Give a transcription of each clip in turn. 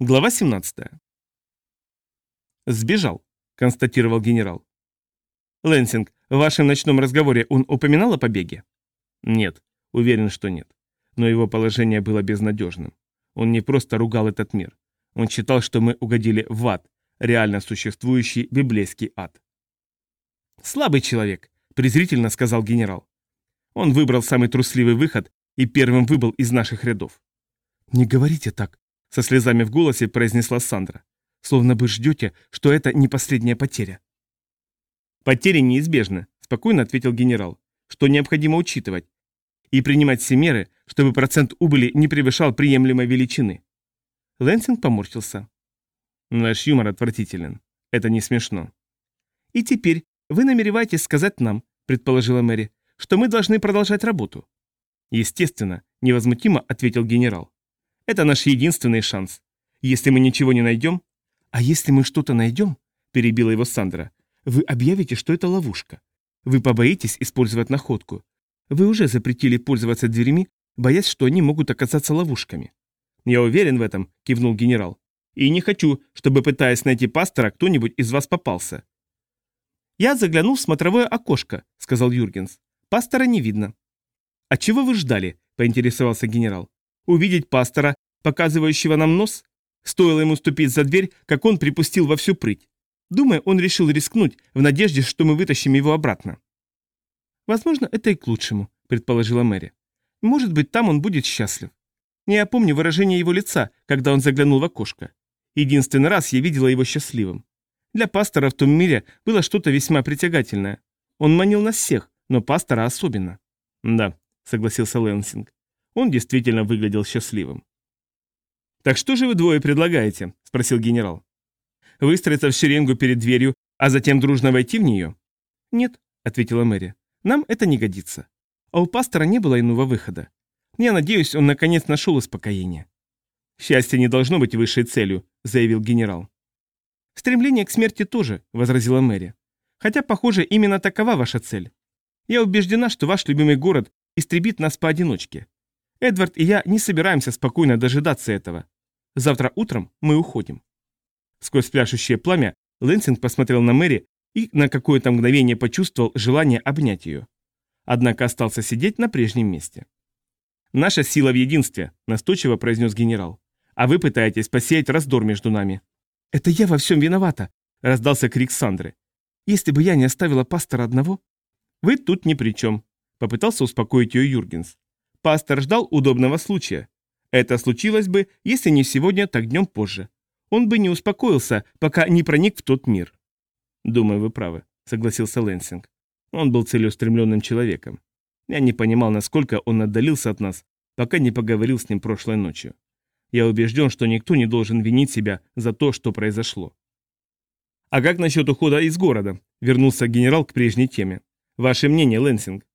Глава 17. «Сбежал», — констатировал генерал. «Лэнсинг, в вашем ночном разговоре он упоминал о побеге?» «Нет, уверен, что нет. Но его положение было безнадежным. Он не просто ругал этот мир. Он считал, что мы угодили в ад, реально существующий библейский ад». «Слабый человек», — презрительно сказал генерал. Он выбрал самый трусливый выход и первым выбыл из наших рядов. «Не говорите так», со слезами в голосе произнесла Сандра. Словно бы ждете, что это не последняя потеря. Потери неизбежны, спокойно ответил генерал, что необходимо учитывать и принимать все меры, чтобы процент убыли не превышал приемлемой величины. Лэнсинг поморщился. Наш юмор отвратителен. Это не смешно. И теперь вы намереваетесь сказать нам, предположила Мэри, что мы должны продолжать работу. Естественно, невозмутимо ответил генерал. Это наш единственный шанс. Если мы ничего не найдем... А если мы что-то найдем, перебила его Сандра, вы объявите, что это ловушка. Вы побоитесь использовать находку. Вы уже запретили пользоваться дверями, боясь, что они могут оказаться ловушками. Я уверен в этом, кивнул генерал. И не хочу, чтобы, пытаясь найти пастора, кто-нибудь из вас попался. Я заглянул в смотровое окошко, сказал Юргенс. Пастора не видно. А чего вы ждали? поинтересовался генерал. Увидеть пастора, показывающего нам нос? Стоило ему ступить за дверь, как он припустил во всю прыть. Думаю, он решил рискнуть в надежде, что мы вытащим его обратно. Возможно, это и к лучшему, предположила Мэри. Может быть, там он будет счастлив. Я помню выражение его лица, когда он заглянул в окошко. Единственный раз я видела его счастливым. Для пастора в том мире было что-то весьма притягательное. Он манил нас всех, но пастора особенно. Да, согласился Лэнсинг. Он действительно выглядел счастливым. «Так что же вы двое предлагаете?» – спросил генерал. «Выстроиться в шеренгу перед дверью, а затем дружно войти в нее?» «Нет», – ответила Мэри. «Нам это не годится. А у пастора не было иного выхода. Я надеюсь, он наконец нашел успокоение». «Счастье не должно быть высшей целью», – заявил генерал. «Стремление к смерти тоже», – возразила Мэри. «Хотя, похоже, именно такова ваша цель. Я убеждена, что ваш любимый город истребит нас поодиночке. Эдвард и я не собираемся спокойно дожидаться этого. Завтра утром мы уходим». Сквозь пляшущее пламя Лэнсинг посмотрел на Мэри и на какое-то мгновение почувствовал желание обнять ее. Однако остался сидеть на прежнем месте. «Наша сила в единстве», – настойчиво произнес генерал. «А вы пытаетесь посеять раздор между нами». «Это я во всем виновата», – раздался крик Сандры. «Если бы я не оставила пастора одного...» «Вы тут ни при чем», – попытался успокоить ее Юргенс. Пастор ждал удобного случая. Это случилось бы, если не сегодня, так днем позже. Он бы не успокоился, пока не проник в тот мир. «Думаю, вы правы», — согласился Лэнсинг. Он был целеустремленным человеком. Я не понимал, насколько он отдалился от нас, пока не поговорил с ним прошлой ночью. Я убежден, что никто не должен винить себя за то, что произошло. «А как насчет ухода из города?» – вернулся генерал к прежней теме. «Ваше мнение, Лэнсинг?»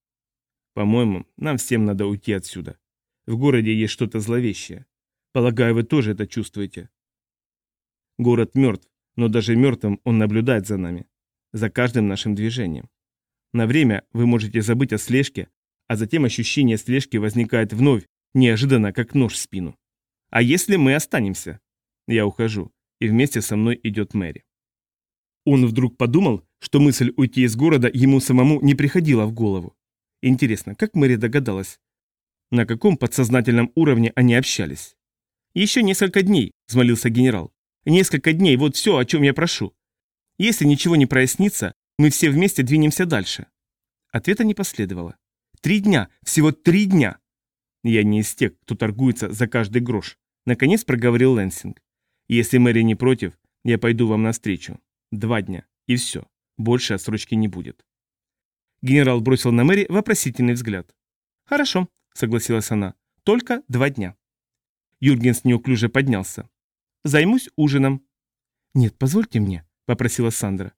По-моему, нам всем надо уйти отсюда. В городе есть что-то зловещее. Полагаю, вы тоже это чувствуете. Город мертв, но даже мертвым он наблюдает за нами. За каждым нашим движением. На время вы можете забыть о слежке, а затем ощущение слежки возникает вновь, неожиданно, как нож в спину. А если мы останемся? Я ухожу, и вместе со мной идет Мэри. Он вдруг подумал, что мысль уйти из города ему самому не приходила в голову. Интересно, как Мэри догадалась? На каком подсознательном уровне они общались? «Еще несколько дней», — взмолился генерал. «Несколько дней, вот все, о чем я прошу. Если ничего не прояснится, мы все вместе двинемся дальше». Ответа не последовало. «Три дня, всего три дня!» «Я не из тех, кто торгуется за каждый грош», — наконец проговорил Лэнсинг. «Если Мэри не против, я пойду вам навстречу. Два дня, и все. Больше отсрочки не будет». Генерал бросил на Мэри вопросительный взгляд. «Хорошо», — согласилась она, — «только два дня». Юргенс неуклюже поднялся. «Займусь ужином». «Нет, позвольте мне», — попросила Сандра.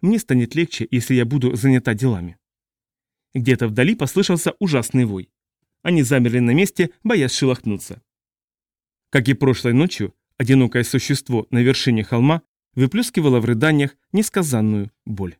«Мне станет легче, если я буду занята делами». Где-то вдали послышался ужасный вой. Они замерли на месте, боясь шелохнуться. Как и прошлой ночью, одинокое существо на вершине холма выплескивало в рыданиях несказанную боль.